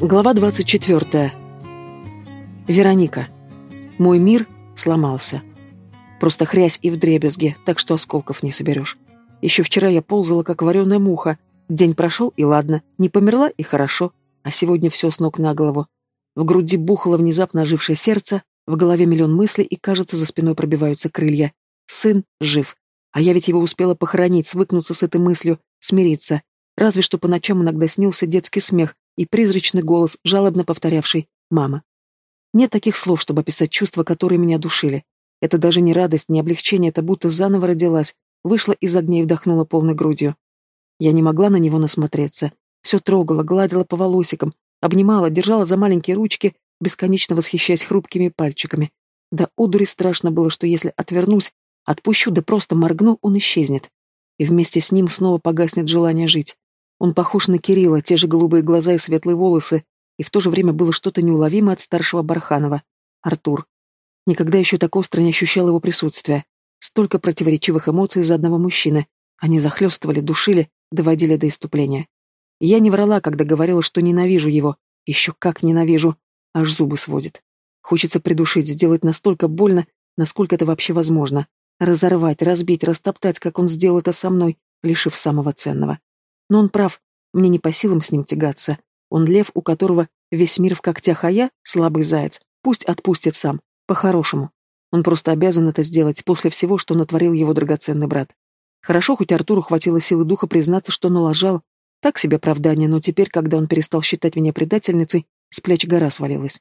Глава 24. Вероника. Мой мир сломался. Просто хрясь и вдребезги, так что осколков не соберешь. Еще вчера я ползала, как вареная муха. День прошел, и ладно. Не померла, и хорошо. А сегодня все с ног на голову. В груди бухало внезапно ожившее сердце, в голове миллион мыслей, и, кажется, за спиной пробиваются крылья. Сын жив. А я ведь его успела похоронить, свыкнуться с этой мыслью, смириться. Разве что по ночам иногда снился детский смех, и призрачный голос, жалобно повторявший «мама». Нет таких слов, чтобы описать чувства, которые меня душили. Это даже не радость, не облегчение, это будто заново родилась, вышла из огня и вдохнула полной грудью. Я не могла на него насмотреться. Все трогала, гладила по волосикам, обнимала, держала за маленькие ручки, бесконечно восхищаясь хрупкими пальчиками. Да одури страшно было, что если отвернусь, отпущу, да просто моргну, он исчезнет. И вместе с ним снова погаснет желание жить. Он похож на Кирилла, те же голубые глаза и светлые волосы, и в то же время было что-то неуловимое от старшего Барханова. Артур. Никогда еще так остро не ощущал его присутствия. Столько противоречивых эмоций из-за одного мужчины. Они захлестывали, душили, доводили до иступления. я не врала, когда говорила, что ненавижу его. Еще как ненавижу. Аж зубы сводит. Хочется придушить, сделать настолько больно, насколько это вообще возможно. Разорвать, разбить, растоптать, как он сделал это со мной, лишив самого ценного. Но он прав, мне не по силам с ним тягаться. Он лев, у которого весь мир в когтях, а я — слабый заяц. Пусть отпустит сам, по-хорошему. Он просто обязан это сделать после всего, что натворил его драгоценный брат. Хорошо, хоть Артуру хватило силы духа признаться, что налажал. Так себе оправдание, но теперь, когда он перестал считать меня предательницей, с плеч гора свалилась.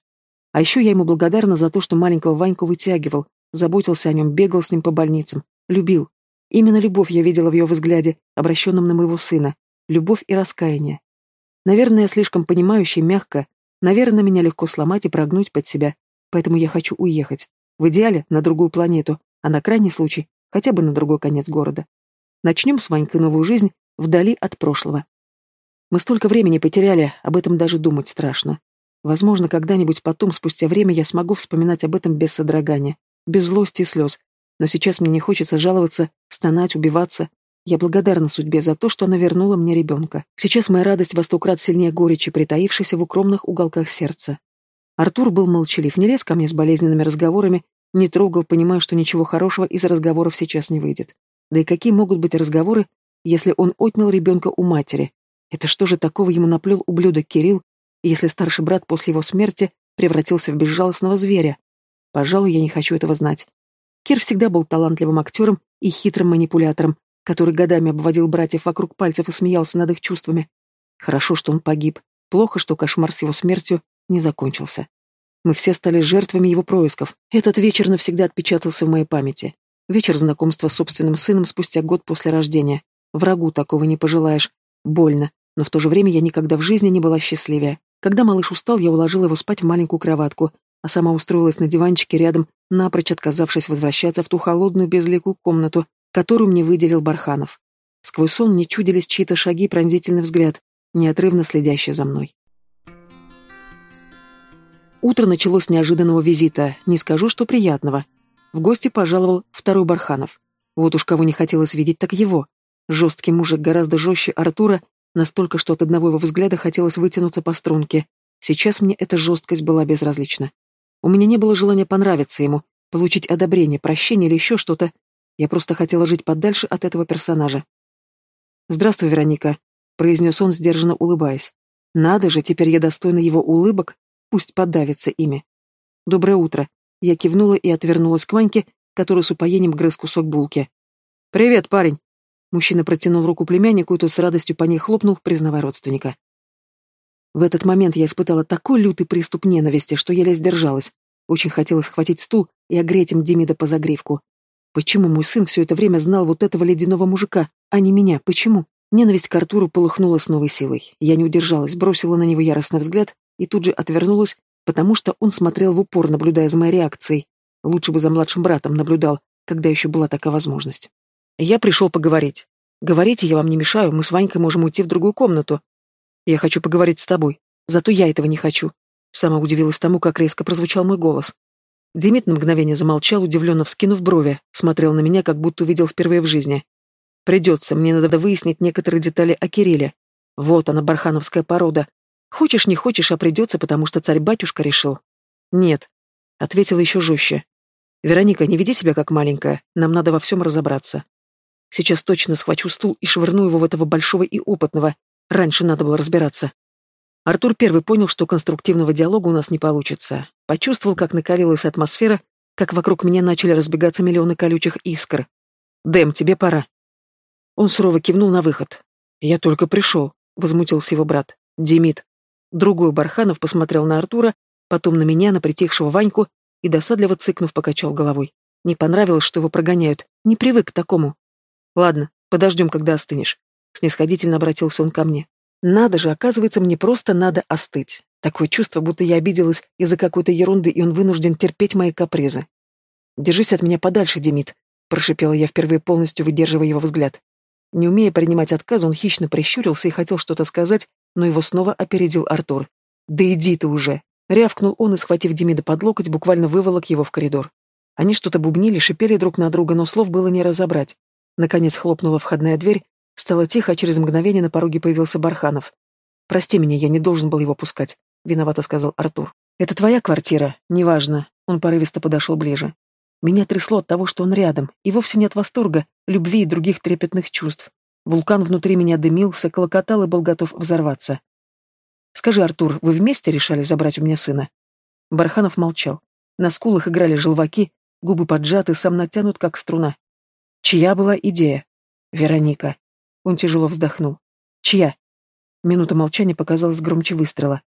А еще я ему благодарна за то, что маленького Ваньку вытягивал, заботился о нем, бегал с ним по больницам, любил. Именно любовь я видела в его взгляде, обращенном на моего сына, любовь и раскаяние. Наверное, я слишком понимающий, мягко, наверное, меня легко сломать и прогнуть под себя, поэтому я хочу уехать. В идеале на другую планету, а на крайний случай хотя бы на другой конец города. Начнем с Ванькой новую жизнь вдали от прошлого. Мы столько времени потеряли, об этом даже думать страшно. Возможно, когда-нибудь потом, спустя время, я смогу вспоминать об этом без содрогания, без злости и слез, но сейчас мне не хочется жаловаться, стонать, убиваться, я благодарна судьбе за то, что она вернула мне ребенка. Сейчас моя радость во сто крат сильнее горечи, притаившейся в укромных уголках сердца. Артур был молчалив, не лез ко мне с болезненными разговорами, не трогал, понимая, что ничего хорошего из разговоров сейчас не выйдет. Да и какие могут быть разговоры, если он отнял ребенка у матери? Это что же такого ему наплел ублюдок Кирилл, если старший брат после его смерти превратился в безжалостного зверя? Пожалуй, я не хочу этого знать. Кир всегда был талантливым актером и хитрым манипулятором, который годами обводил братьев вокруг пальцев и смеялся над их чувствами. Хорошо, что он погиб. Плохо, что кошмар с его смертью не закончился. Мы все стали жертвами его происков. Этот вечер навсегда отпечатался в моей памяти. Вечер знакомства с собственным сыном спустя год после рождения. Врагу такого не пожелаешь. Больно, но в то же время я никогда в жизни не была счастливее. Когда малыш устал, я уложила его спать в маленькую кроватку, а сама устроилась на диванчике рядом, напрочь отказавшись возвращаться в ту холодную безликую комнату, которую мне выделил Барханов. Сквозь сон мне чудились чьи-то шаги пронзительный взгляд, неотрывно следящий за мной. Утро началось с неожиданного визита, не скажу, что приятного. В гости пожаловал второй Барханов. Вот уж кого не хотелось видеть, так его. Жесткий мужик, гораздо жестче Артура, настолько, что от одного его взгляда хотелось вытянуться по струнке. Сейчас мне эта жесткость была безразлична. У меня не было желания понравиться ему, получить одобрение, прощение или еще что-то, я просто хотела жить подальше от этого персонажа. «Здравствуй, Вероника», — произнес он, сдержанно улыбаясь. «Надо же, теперь я достойна его улыбок, пусть подавится ими». «Доброе утро». Я кивнула и отвернулась к Ваньке, который с упоением грыз кусок булки. «Привет, парень!» Мужчина протянул руку племяннику, и тот с радостью по ней хлопнул, признавая родственника. В этот момент я испытала такой лютый приступ ненависти, что еле сдержалась. Очень хотелось схватить стул и огреть им Демида по загривку. Почему мой сын все это время знал вот этого ледяного мужика, а не меня? Почему? Ненависть к Артуру полыхнула с новой силой. Я не удержалась, бросила на него яростный взгляд и тут же отвернулась, потому что он смотрел в упор, наблюдая за моей реакцией. Лучше бы за младшим братом наблюдал, когда еще была такая возможность. Я пришел поговорить. Говорите, я вам не мешаю, мы с Ванькой можем уйти в другую комнату. Я хочу поговорить с тобой. Зато я этого не хочу. Сама удивилась тому, как резко прозвучал мой голос. Демид на мгновение замолчал, удивленно вскинув брови, смотрел на меня, как будто увидел впервые в жизни. «Придется, мне надо выяснить некоторые детали о Кирилле. Вот она, бархановская порода. Хочешь, не хочешь, а придется, потому что царь-батюшка решил. Нет, ответила еще жестче. Вероника, не веди себя как маленькая, нам надо во всем разобраться. Сейчас точно схвачу стул и швырну его в этого большого и опытного. Раньше надо было разбираться. Артур первый понял, что конструктивного диалога у нас не получится. Почувствовал, как накалилась атмосфера, как вокруг меня начали разбегаться миллионы колючих искр. «Дэм, тебе пора». Он сурово кивнул на выход. «Я только пришел», — возмутился его брат. «Демид». Другой Барханов посмотрел на Артура, потом на меня, на притихшего Ваньку, и досадливо цыкнув, покачал головой. Не понравилось, что его прогоняют. Не привык к такому. «Ладно, подождем, когда остынешь», — снисходительно обратился он ко мне. «Надо же, оказывается, мне просто надо остыть. Такое чувство, будто я обиделась из-за какой-то ерунды, и он вынужден терпеть мои капризы. «Держись от меня подальше, Демид», — прошипела я впервые полностью выдерживая его взгляд. Не умея принимать отказ, он хищно прищурился и хотел что-то сказать, но его снова опередил Артур. «Да иди ты уже!» — рявкнул он и, схватив Демида под локоть, буквально выволок его в коридор. Они что-то бубнили, шипели друг на друга, но слов было не разобрать. Наконец хлопнула входная дверь, стало тихо, а через мгновение на пороге появился Барханов. «Прости меня, я не должен был его пускать», — виновато сказал Артур. «Это твоя квартира, неважно». Он порывисто подошел ближе. Меня трясло от того, что он рядом, и вовсе не от восторга, любви и других трепетных чувств. Вулкан внутри меня дымился, колокотал и был готов взорваться. «Скажи, Артур, вы вместе решали забрать у меня сына?» Барханов молчал. На скулах играли желваки, губы поджаты, сам натянут, как струна. Чья была идея? Вероника. Он тяжело вздохнул. Чья? Минута молчания показалась громче выстрела.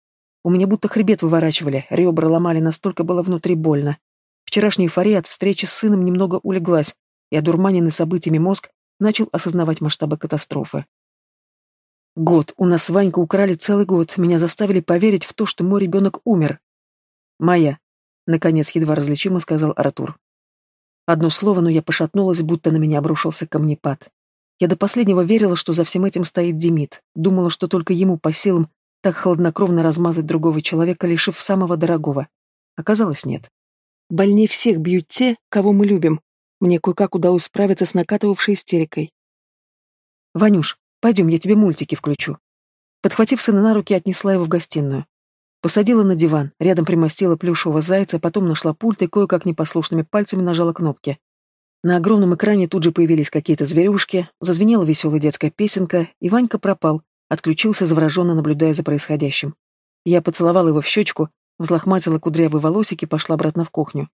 У меня будто хребет выворачивали, ребра ломали, настолько было внутри больно. Вчерашняя эйфория от встречи с сыном немного улеглась, и одурманенный событиями мозг начал осознавать масштабы катастрофы. Год. У нас с Ванькой украли целый год. Меня заставили поверить в то, что мой ребенок умер. Моя. Наконец, едва различимо сказал Артур. Одно слово, но я пошатнулась, будто на меня обрушился камнепад. Я до последнего верила, что за всем этим стоит Демид. Думала, что только ему по силам так хладнокровно размазать другого человека, лишив самого дорогого. Оказалось, нет. Больнее всех бьют те, кого мы любим. Мне кое-как удалось справиться с накатывавшей истерикой. «Ванюш, пойдем, я тебе мультики включу». Подхватив сына на руки, отнесла его в гостиную. Посадила на диван, рядом примостила плюшевого зайца, потом нашла пульт и кое-как непослушными пальцами нажала кнопки. На огромном экране тут же появились какие-то зверюшки, зазвенела веселая детская песенка, и Ванька пропал, отключился, завороженно наблюдая за происходящим. Я поцеловала его в щечку, взлохматила кудрявые волосики и пошла обратно в кухню.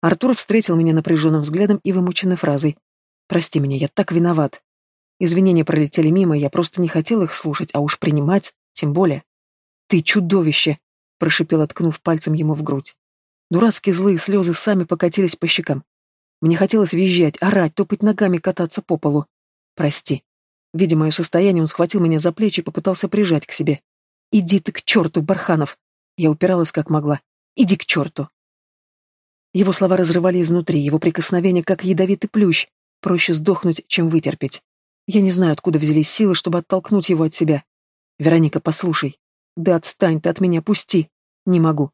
Артур встретил меня напряженным взглядом и вымученной фразой. «Прости меня, я так виноват». Извинения пролетели мимо, я просто не хотел их слушать, а уж принимать, тем более. «Ты чудовище!» — прошипел, откнув пальцем ему в грудь. Дурацкие злые слезы сами покатились по щекам. Мне хотелось визжать, орать, топать ногами, кататься по полу. «Прости». Видя мое состояние, он схватил меня за плечи и попытался прижать к себе. «Иди ты к черту, Барханов!» Я упиралась как могла. «Иди к черту!» Его слова разрывали изнутри, его прикосновение как ядовитый плющ. Проще сдохнуть, чем вытерпеть. Я не знаю, откуда взялись силы, чтобы оттолкнуть его от себя. «Вероника, послушай». «Да отстань ты от меня, пусти». «Не могу».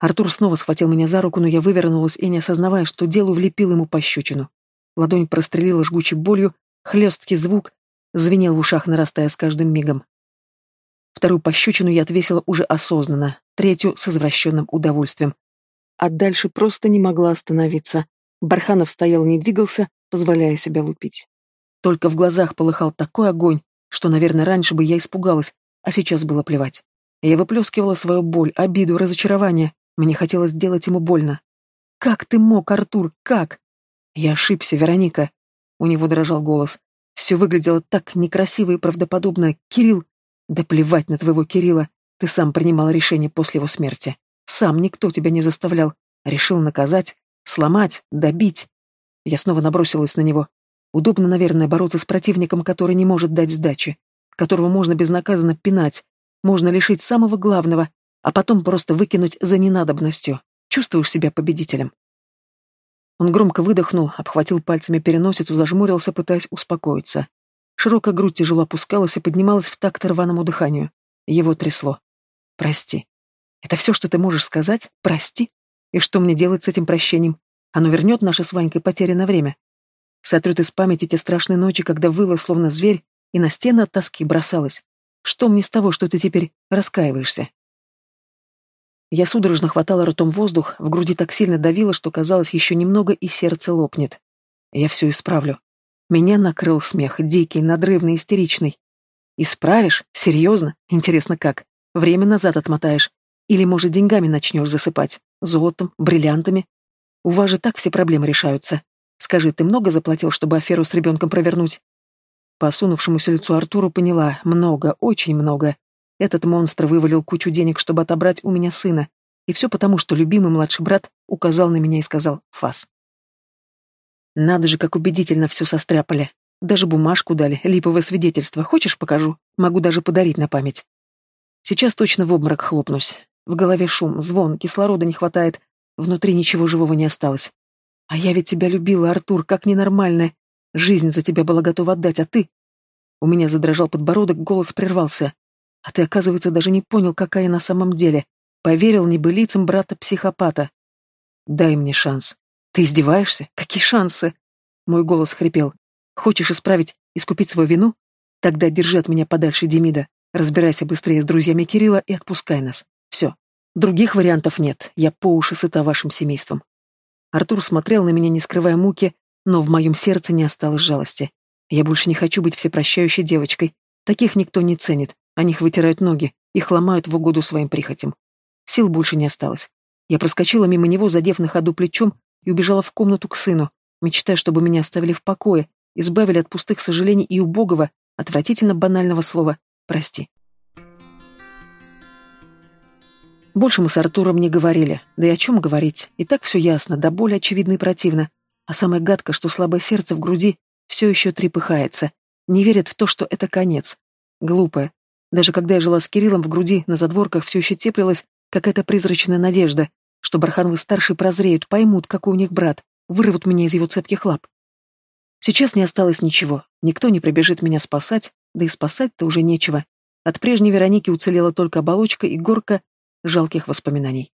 Артур снова схватил меня за руку, но я вывернулась и, не осознавая, что делаю, влепил ему пощечину. Ладонь прострелила жгучей болью, хлесткий звук звенел в ушах, нарастая с каждым мигом. Вторую пощечину я отвесила уже осознанно, третью — с извращенным удовольствием. А дальше просто не могла остановиться. Барханов стоял не двигался, позволяя себя лупить. Только в глазах полыхал такой огонь, что, наверное, раньше бы я испугалась, а сейчас было плевать. Я выплескивала свою боль, обиду, разочарование. Мне хотелось сделать ему больно. «Как ты мог, Артур, как?» «Я ошибся, Вероника». У него дрожал голос. Все выглядело так некрасиво и правдоподобно. «Кирилл, да плевать на твоего Кирилла. Ты сам принимал решение после его смерти. Сам никто тебя не заставлял. Решил наказать, сломать, добить. Я снова набросилась на него. Удобно, наверное, бороться с противником, который не может дать сдачи, которого можно безнаказанно пинать, можно лишить самого главного, а потом просто выкинуть за ненадобностью. Чувствуешь себя победителем. Он громко выдохнул, обхватил пальцами переносицу, зажмурился, пытаясь успокоиться. Широкая грудь тяжело опускалась и поднималась в такт рваному дыханию. Его трясло. «Прости. Это все, что ты можешь сказать? Прости? И что мне делать с этим прощением? Оно вернет наше с Ванькой потерянное время. Сотрет из памяти те страшные ночи, когда выла, словно зверь, и на стены от тоски бросалась. Что мне с того, что ты теперь раскаиваешься? Я судорожно хватала ртом воздух, в груди так сильно давило, что казалось еще немного и сердце лопнет. Я все исправлю. Меня накрыл смех, дикий, надрывный, истеричный. Исправишь? Серьезно? Интересно как? Время назад отмотаешь? Или, может, деньгами начнешь засыпать? Золотом, бриллиантами? У вас же так все проблемы решаются. Скажи, ты много заплатил, чтобы аферу с ребенком провернуть? По осунувшемуся лицу Артуру поняла. Много, очень много. Этот монстр вывалил кучу денег, чтобы отобрать у меня сына. И все потому, что любимый младший брат указал на меня и сказал «фас». Надо же, как убедительно все состряпали. Даже бумажку дали, липовое свидетельство. Хочешь, покажу? Могу даже подарить на память. Сейчас точно в обморок хлопнусь. В голове шум, звон, кислорода не хватает. Внутри ничего живого не осталось. А я ведь тебя любила, Артур, как ненормальная. Жизнь за тебя была готова отдать, а ты... У меня задрожал подбородок, голос прервался. А ты, оказывается, даже не понял, какая на самом деле. Поверил небылицам брата-психопата. Дай мне шанс. Ты издеваешься? Какие шансы? Мой голос хрипел. Хочешь исправить, искупить свою вину? Тогда держи от меня подальше Демида. Разбирайся быстрее с друзьями Кирилла и отпускай нас. Все. Других вариантов нет. Я по уши сыта вашим семейством. Артур смотрел на меня, не скрывая муки, но в моем сердце не осталось жалости. Я больше не хочу быть всепрощающей девочкой. Таких никто не ценит. О них вытирают ноги, их ломают в угоду своим прихотям. Сил больше не осталось. Я проскочила мимо него, задев на ходу плечом, и убежала в комнату к сыну, мечтая, чтобы меня оставили в покое, избавили от пустых сожалений и убогого, отвратительно банального слова «прости». Больше мы с Артуром не говорили, да и о чем говорить, и так все ясно, да более очевидно и противно. А самое гадко, что слабое сердце в груди все еще трепыхается, не верит в то, что это конец. Глупое, даже когда я жила с Кириллом, в груди на задворках все еще теплилась какая-то призрачная надежда, что Бархановы-старшие прозреют, поймут, какой у них брат, вырвут меня из его цепких лап. Сейчас не осталось ничего, никто не прибежит меня спасать, да и спасать-то уже нечего. От прежней Вероники уцелела только оболочка и горка жалких воспоминаний.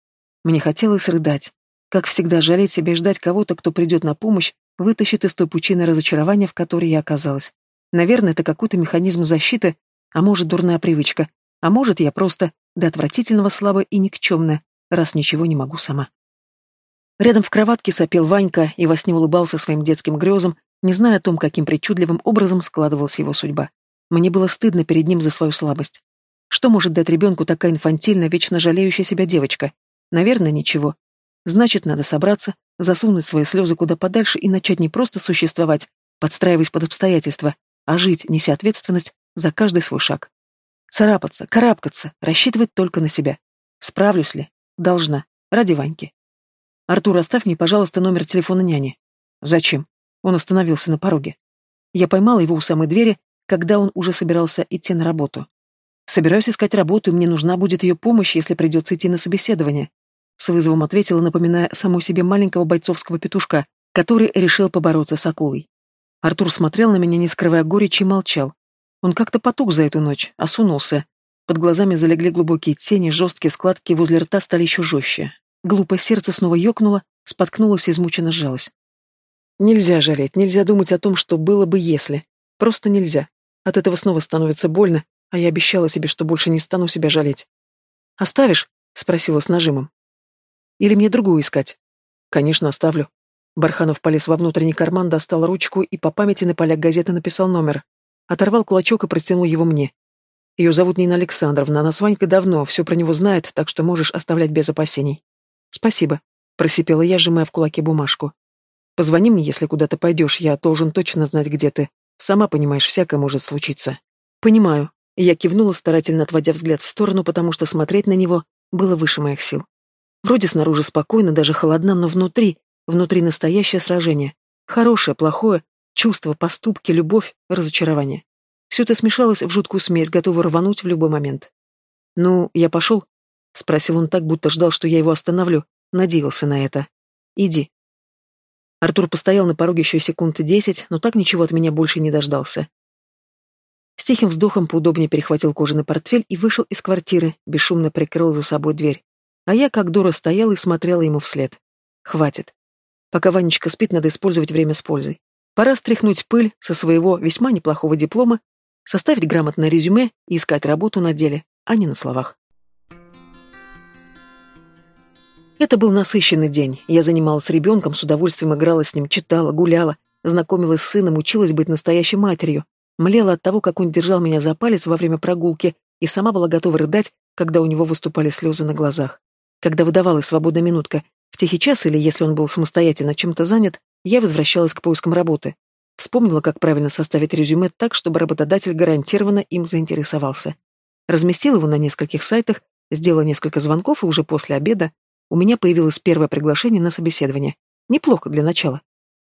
Мне хотелось рыдать. Как всегда, жалеть себя и ждать кого-то, кто придет на помощь, вытащит из той пучины разочарования, в которой я оказалась. Наверное, это какой-то механизм защиты, а может, дурная привычка. А может, я просто до отвратительного слабая и никчемная, раз ничего не могу сама. Рядом в кроватке сопел Ванька и во сне улыбался своим детским грезам, не зная о том, каким причудливым образом складывалась его судьба. Мне было стыдно перед ним за свою слабость. Что может дать ребенку такая инфантильная, вечно жалеющая себя девочка? Наверное, ничего. Значит, надо собраться, засунуть свои слезы куда подальше и начать не просто существовать, подстраиваясь под обстоятельства, а жить, неся ответственность за каждый свой шаг. Царапаться, карабкаться, рассчитывать только на себя. Справлюсь ли? Должна. Ради Ваньки. Артур, оставь мне, пожалуйста, номер телефона няни. Зачем? Он остановился на пороге. Я поймала его у самой двери, когда он уже собирался идти на работу. Собираюсь искать работу, и мне нужна будет ее помощь, если придется идти на собеседование. С вызовом ответила, напоминая саму себе маленького бойцовского петушка, который решил побороться с акулой. Артур смотрел на меня, не скрывая горечи, и молчал. Он как-то потух за эту ночь, осунулся. Под глазами залегли глубокие тени, жесткие складки возле рта стали еще жестче. Глупое сердце снова ёкнуло, споткнулось и измученно сжалось. Нельзя жалеть, нельзя думать о том, что было бы если. Просто нельзя. От этого снова становится больно, а я обещала себе, что больше не стану себя жалеть. «Оставишь?» — спросила с нажимом. «Или мне другую искать?» «Конечно, оставлю». Барханов полез во внутренний карман, достал ручку и по памяти на полях газеты написал номер. Оторвал кулачок и протянул его мне. Ее зовут Нина Александровна, она с Ванькой давно, все про него знает, так что можешь оставлять без опасений. Спасибо, просипела я, сжимая в кулаке бумажку. Позвони мне, если куда-то пойдешь, я должен точно знать, где ты. Сама понимаешь, всякое может случиться. Понимаю. Я кивнула, старательно отводя взгляд в сторону, потому что смотреть на него было выше моих сил. Вроде снаружи спокойно, даже холодно, но внутри, внутри настоящее сражение. Хорошее, плохое, Чувства, поступки, любовь, разочарование. Все это смешалось в жуткую смесь, готовую рвануть в любой момент. «Ну, я пошел?» — спросил он так, будто ждал, что я его остановлю. Надеялся на это. «Иди». Артур постоял на пороге еще секунд десять, но так ничего от меня больше не дождался. С тихим вздохом поудобнее перехватил кожаный портфель и вышел из квартиры, бесшумно прикрыл за собой дверь. А я, как дура, стояла и смотрела ему вслед. Хватит. Пока Ванечка спит, надо использовать время с пользой. Пора стряхнуть пыль со своего весьма неплохого диплома Составить грамотное резюме и искать работу на деле, а не на словах. Это был насыщенный день. Я занималась ребенком, с удовольствием играла с ним, читала, гуляла, знакомилась с сыном, училась быть настоящей матерью, млела от того, как он держал меня за палец во время прогулки, и сама была готова рыдать, когда у него выступали слезы на глазах. Когда выдавалась свободная минутка, в тихий час или если он был самостоятельно чем-то занят, я возвращалась к поискам работы. Вспомнила, как правильно составить резюме так, чтобы работодатель гарантированно им заинтересовался. Разместила его на нескольких сайтах, сделала несколько звонков, и уже после обеда у меня появилось первое приглашение на собеседование. Неплохо для начала.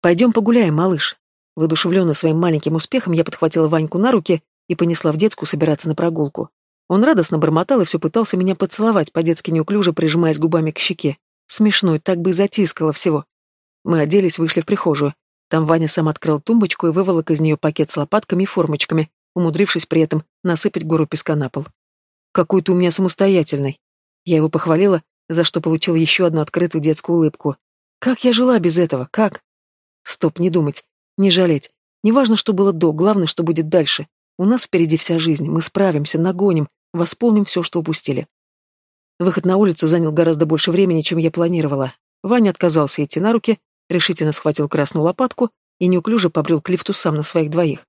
«Пойдем погуляем, малыш». Воодушевленная своим маленьким успехом, я подхватила Ваньку на руки и понесла в детскую собираться на прогулку. Он радостно бормотал и все пытался меня поцеловать, по-детски неуклюже прижимаясь губами к щеке. Смешной, так бы и затискало всего. Мы оделись, вышли в прихожую. Там Ваня сам открыл тумбочку и выволок из нее пакет с лопатками и формочками, умудрившись при этом насыпать гору песка на пол. «Какой ты у меня самостоятельный!» Я его похвалила, за что получил еще одну открытую детскую улыбку. «Как я жила без этого? Как?» «Стоп, не думать, не жалеть. Неважно, что было до, главное, что будет дальше. У нас впереди вся жизнь, мы справимся, нагоним, восполним все, что упустили». Выход на улицу занял гораздо больше времени, чем я планировала. Ваня отказался идти на руки, решительно схватил красную лопатку и неуклюже побрел к лифту сам на своих двоих.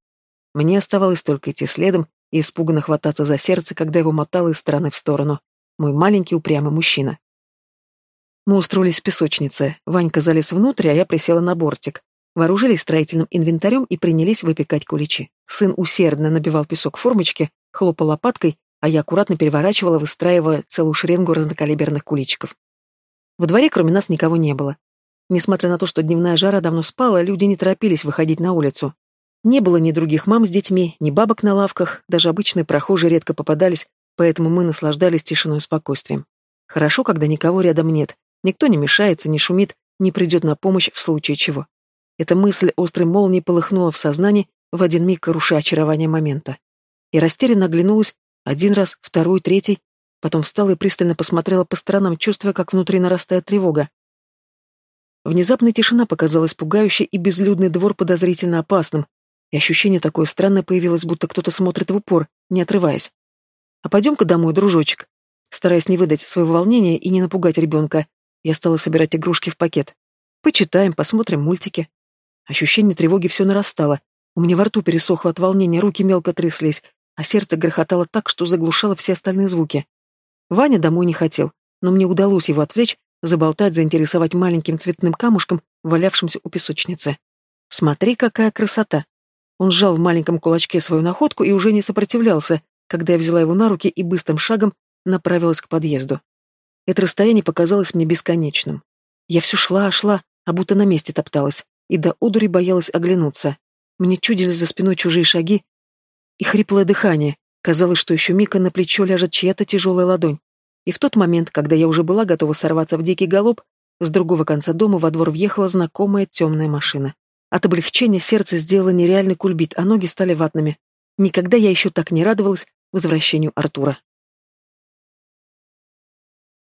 Мне оставалось только идти следом и испуганно хвататься за сердце, когда его мотало из стороны в сторону. Мой маленький упрямый мужчина. Мы устроились в песочнице. Ванька залез внутрь, а я присела на бортик. Вооружились строительным инвентарем и принялись выпекать куличи. Сын усердно набивал песок в формочке, хлопал лопаткой, а я аккуратно переворачивала, выстраивая целую шеренгу разнокалиберных куличиков. Во дворе кроме нас никого не было. Несмотря на то, что дневная жара давно спала, люди не торопились выходить на улицу. Не было ни других мам с детьми, ни бабок на лавках, даже обычные прохожие редко попадались, поэтому мы наслаждались тишиной и спокойствием. Хорошо, когда никого рядом нет, никто не мешается, не шумит, не придет на помощь в случае чего. Эта мысль острой молнией полыхнула в сознании, в один миг руша очарование момента. И растерянно оглянулась один раз, второй, третий, потом встала и пристально посмотрела по сторонам, чувствуя, как внутри нарастает тревога. Внезапная тишина показалась пугающей, и безлюдный двор подозрительно опасным, и ощущение такое странное появилось, будто кто-то смотрит в упор, не отрываясь. «А пойдем-ка домой, дружочек». Стараясь не выдать своего волнения и не напугать ребенка, я стала собирать игрушки в пакет. «Почитаем, посмотрим мультики». Ощущение тревоги все нарастало. У меня во рту пересохло от волнения, руки мелко тряслись, а сердце грохотало так, что заглушало все остальные звуки. Ваня домой не хотел, но мне удалось его отвлечь, заболтать, заинтересовать маленьким цветным камушком, валявшимся у песочницы. «Смотри, какая красота!» Он сжал в маленьком кулачке свою находку и уже не сопротивлялся, когда я взяла его на руки и быстрым шагом направилась к подъезду. Это расстояние показалось мне бесконечным. Я все шла, шла, а будто на месте топталась, и до одури боялась оглянуться. Мне чудились за спиной чужие шаги и хриплое дыхание. Казалось, что еще миг, на плечо ляжет чья-то тяжелая ладонь. И в тот момент, когда я уже была готова сорваться в дикий галоп, с другого конца дома во двор въехала знакомая темная машина. От облегчения сердце сделало нереальный кульбит, а ноги стали ватными. Никогда я еще так не радовалась возвращению Артура.